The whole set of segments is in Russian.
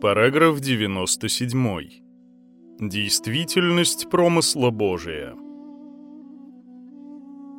Параграф 97. Действительность промысла Божия.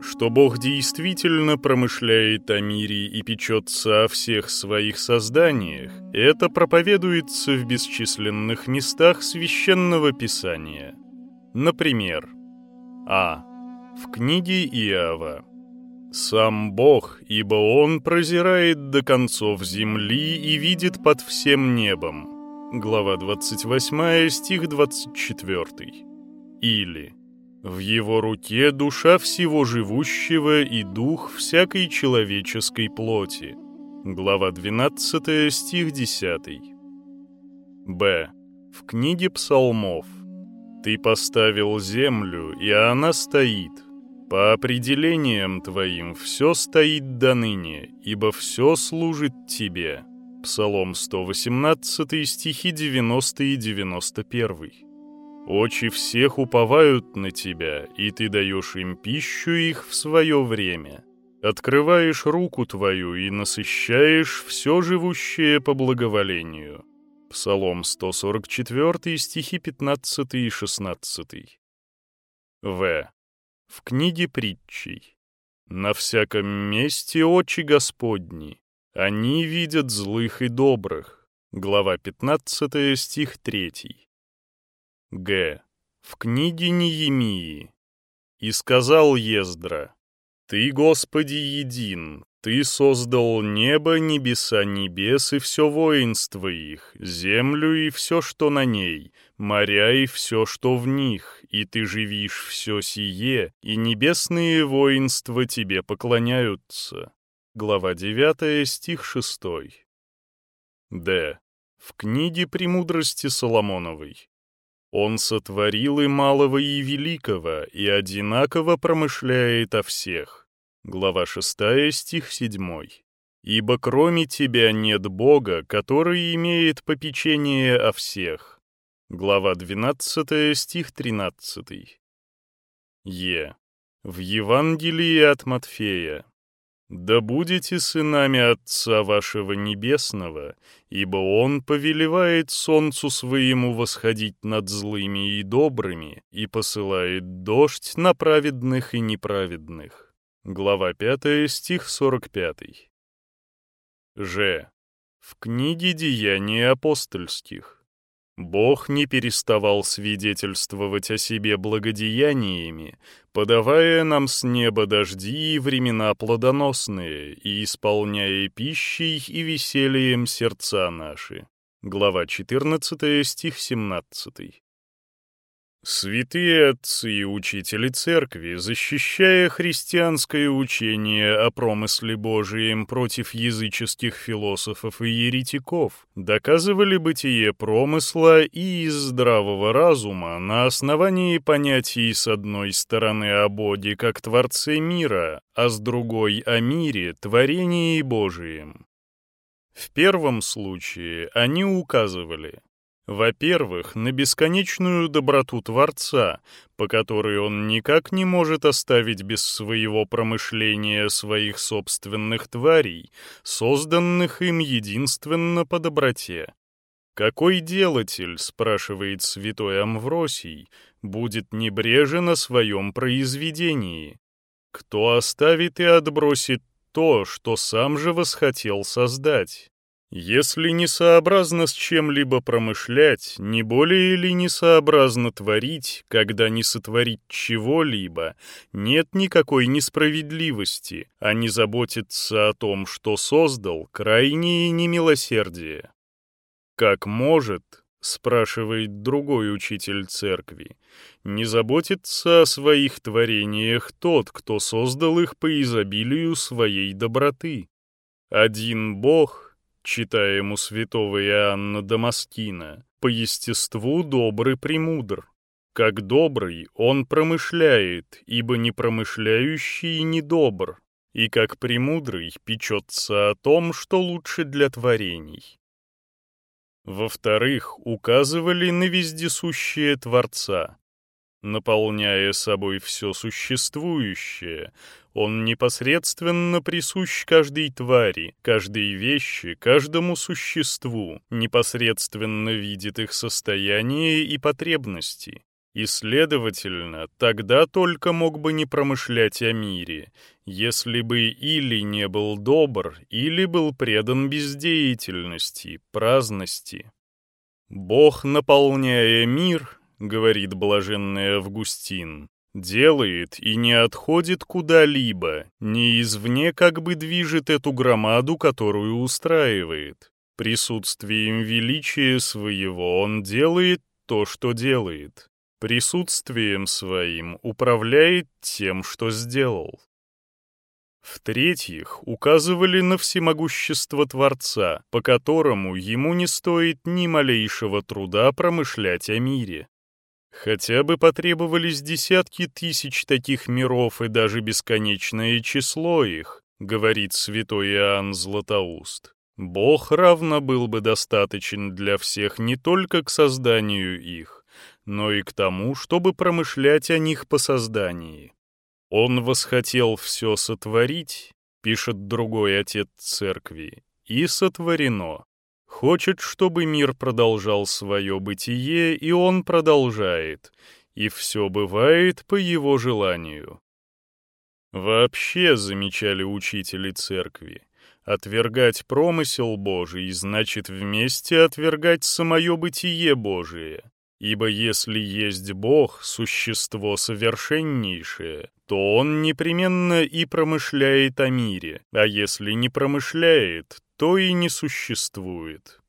Что Бог действительно промышляет о мире и печется о всех своих созданиях, это проповедуется в бесчисленных местах Священного Писания. Например, А. В книге Иова. «Сам Бог, ибо Он прозирает до концов земли и видит под всем небом». Глава 28, стих 24. Или «В Его руке душа всего живущего и дух всякой человеческой плоти». Глава 12, стих 10. Б. В книге псалмов. «Ты поставил землю, и она стоит» По определениям твоим все стоит до ныне, ибо все служит тебе. Псалом 118, стихи 90 и 91. Очи всех уповают на тебя, и ты даешь им пищу их в свое время. Открываешь руку твою и насыщаешь все живущее по благоволению. Псалом 144, стихи 15 и 16. В. В книге притчей. «На всяком месте очи Господни, они видят злых и добрых». Глава 15, стих 3. Г. В книге Неемии. «И сказал Ездра, «Ты, Господи, един, ты создал небо, небеса небес и все воинство их, землю и все, что на ней, моря и все, что в них, и ты живишь все сие, и небесные воинства тебе поклоняются». Глава 9, стих 6. Д. В книге «Премудрости Соломоновой». «Он сотворил и малого, и великого, и одинаково промышляет о всех» Глава 6, стих 7. «Ибо кроме тебя нет Бога, который имеет попечение о всех». Глава 12, стих 13. Е. В Евангелии от Матфея. «Да будете сынами Отца вашего Небесного, ибо Он повелевает солнцу своему восходить над злыми и добрыми и посылает дождь на праведных и неправедных». Глава 5, стих 45. Ж. В книге «Деяния апостольских» Бог не переставал свидетельствовать о себе благодеяниями, подавая нам с неба дожди и времена плодоносные, и исполняя пищей и весельем сердца наши. Глава 14, стих 17. Святые отцы и учители церкви, защищая христианское учение о промысле Божием против языческих философов и еретиков, доказывали бытие промысла и из здравого разума на основании понятий с одной стороны о Боге как Творце мира, а с другой о мире, творении Божием. В первом случае они указывали – во-первых, на бесконечную доброту Творца, по которой он никак не может оставить без своего промышления своих собственных тварей, созданных им единственно по доброте. «Какой делатель, — спрашивает святой Амвросий, — будет небрежен о своем произведении? Кто оставит и отбросит то, что сам же восхотел создать?» Если несообразно с чем-либо промышлять, не более ли несообразно творить, когда не сотворить чего-либо, нет никакой несправедливости, а не заботиться о том, что создал, крайнее немилосердие. «Как может, — спрашивает другой учитель церкви, — не заботиться о своих творениях тот, кто создал их по изобилию своей доброты? Один Бог — читаем у святого Иоанна Дамаскина, по естеству добрый премудр. Как добрый он промышляет, ибо не промышляющий недобр, и как премудрый печется о том, что лучше для творений. Во-вторых, указывали на вездесущее Творца. Наполняя собой все существующее. Он непосредственно присущ каждой твари, каждой вещи, каждому существу, непосредственно видит их состояние и потребности. И, следовательно, тогда только мог бы не промышлять о мире, если бы или не был добр, или был предан бездеятельности, праздности. «Бог, наполняя мир, — говорит блаженный Августин, — делает и не отходит куда-либо, не извне как бы движет эту громаду, которую устраивает. Присутствием величия своего он делает то, что делает присутствием своим управляет тем, что сделал. В-третьих, указывали на всемогущество Творца, по которому ему не стоит ни малейшего труда промышлять о мире. Хотя бы потребовались десятки тысяч таких миров и даже бесконечное число их, говорит святой Иоанн Златоуст. Бог равно был бы достаточен для всех не только к созданию их, но и к тому, чтобы промышлять о них по создании. Он восхотел все сотворить, пишет другой отец церкви, и сотворено. Хочет, чтобы мир продолжал свое бытие, и он продолжает, и все бывает по его желанию. Вообще, замечали учители церкви, отвергать промысел Божий значит вместе отвергать самое бытие Божие. Ибо если есть Бог, существо совершеннейшее, то Он непременно и промышляет о мире, а если не промышляет, то и не существует.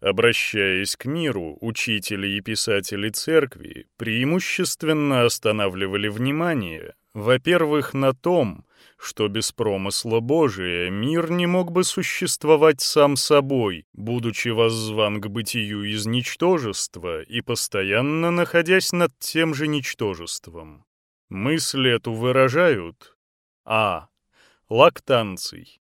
Обращаясь к миру, учители и писатели церкви преимущественно останавливали внимание, во-первых, на том, что без промысла Божия мир не мог бы существовать сам собой, будучи воззван к бытию из ничтожества и постоянно находясь над тем же ничтожеством. Мысль эту выражают А. Лактанций.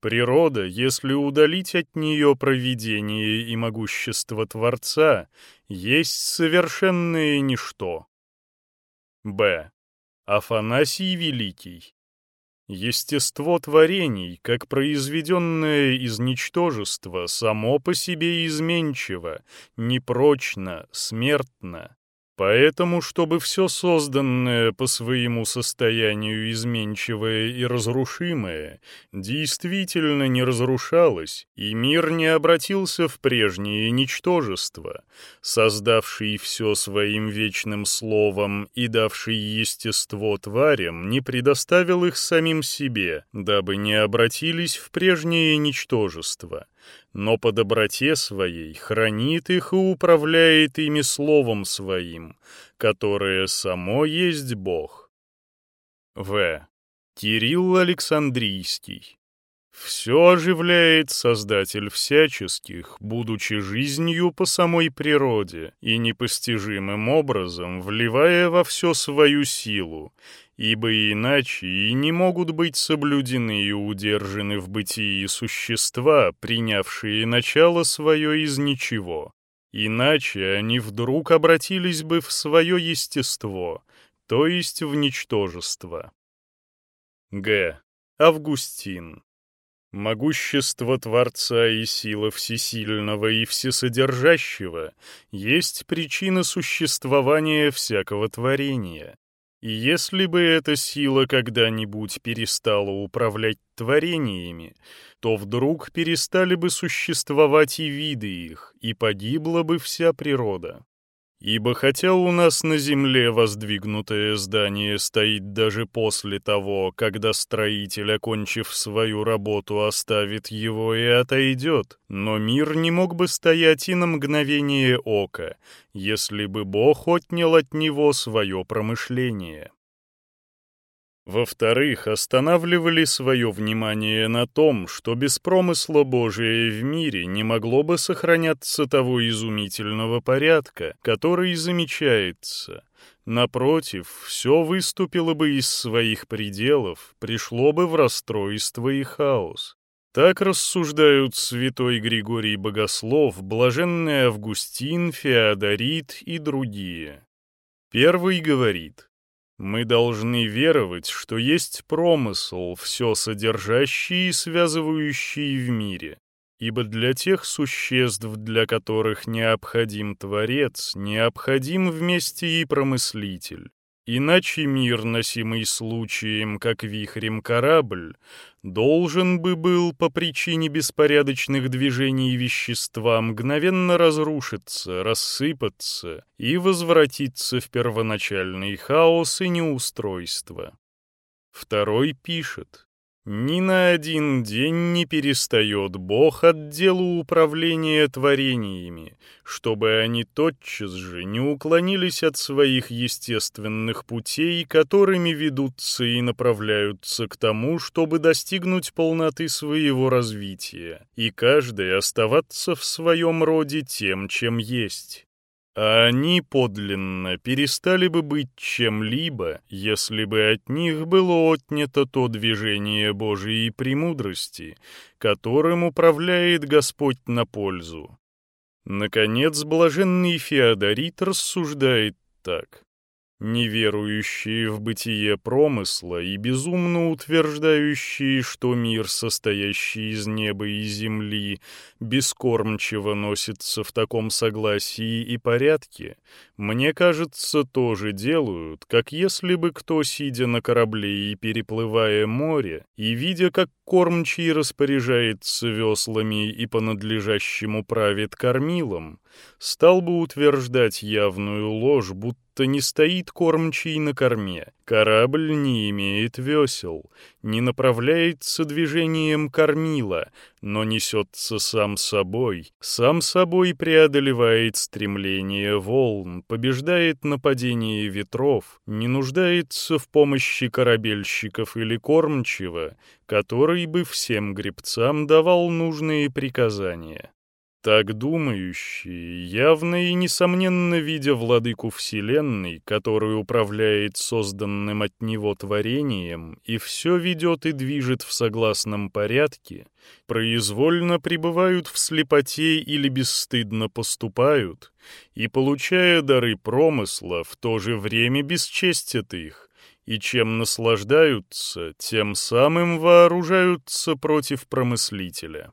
Природа, если удалить от нее провидение и могущество Творца, есть совершенное ничто. Б. Афанасий Великий. Естество творений, как произведенное из ничтожества, само по себе изменчиво, непрочно, смертно. Поэтому, чтобы все созданное по своему состоянию изменчивое и разрушимое действительно не разрушалось, и мир не обратился в прежнее ничтожество, создавший все своим вечным словом и давший естество тварям, не предоставил их самим себе, дабы не обратились в прежнее ничтожество — но по доброте своей хранит их и управляет ими словом своим, которое само есть Бог. В. Кирилл Александрийский. Все оживляет Создатель всяческих, будучи жизнью по самой природе и непостижимым образом вливая во все свою силу, ибо иначе и не могут быть соблюдены и удержаны в бытии существа, принявшие начало свое из ничего. Иначе они вдруг обратились бы в свое естество, то есть в ничтожество. Г. Августин. Могущество Творца и сила Всесильного и Всесодержащего есть причина существования всякого творения. И если бы эта сила когда-нибудь перестала управлять творениями, то вдруг перестали бы существовать и виды их, и погибла бы вся природа. Ибо хотя у нас на земле воздвигнутое здание стоит даже после того, когда строитель, окончив свою работу, оставит его и отойдет, но мир не мог бы стоять и на мгновение ока, если бы Бог отнял от него свое промышление. Во-вторых, останавливали свое внимание на том, что без промысла Божия в мире не могло бы сохраняться того изумительного порядка, который замечается. Напротив, все выступило бы из своих пределов, пришло бы в расстройство и хаос. Так рассуждают святой Григорий Богослов, блаженный Августин, Феодорит и другие. Первый говорит, мы должны веровать, что есть промысл, все содержащий и связывающий в мире, ибо для тех существ, для которых необходим Творец, необходим вместе и промыслитель. Иначе мир, носимый случаем, как вихрем корабль, должен бы был по причине беспорядочных движений вещества мгновенно разрушиться, рассыпаться и возвратиться в первоначальный хаос и неустройство. Второй пишет. Ни на один день не перестает Бог от дела управления творениями, чтобы они тотчас же не уклонились от своих естественных путей, которыми ведутся и направляются к тому, чтобы достигнуть полноты своего развития, и каждый оставаться в своем роде тем, чем есть а они подлинно перестали быть чем-либо, если бы от них было отнято то движение Божией премудрости, которым управляет Господь на пользу. Наконец, блаженный Феодорит рассуждает так неверующие в бытие промысла и безумно утверждающие, что мир, состоящий из неба и земли, бескормчиво носится в таком согласии и порядке, мне кажется, тоже делают, как если бы кто, сидя на корабле и переплывая море, и видя, как кормчий распоряжается веслами и по надлежащему правит кормилом, стал бы утверждать явную ложь, будто не стоит кормчий на корме, корабль не имеет весел, не направляется движением кормила, но несется сам собой, сам собой преодолевает стремление волн, побеждает нападение ветров, не нуждается в помощи корабельщиков или кормчего, который бы всем гребцам давал нужные приказания. Так думающие, явно и несомненно видя владыку Вселенной, который управляет созданным от него творением и все ведет и движет в согласном порядке, произвольно пребывают в слепоте или бесстыдно поступают, и, получая дары промысла, в то же время бесчестят их, и чем наслаждаются, тем самым вооружаются против промыслителя.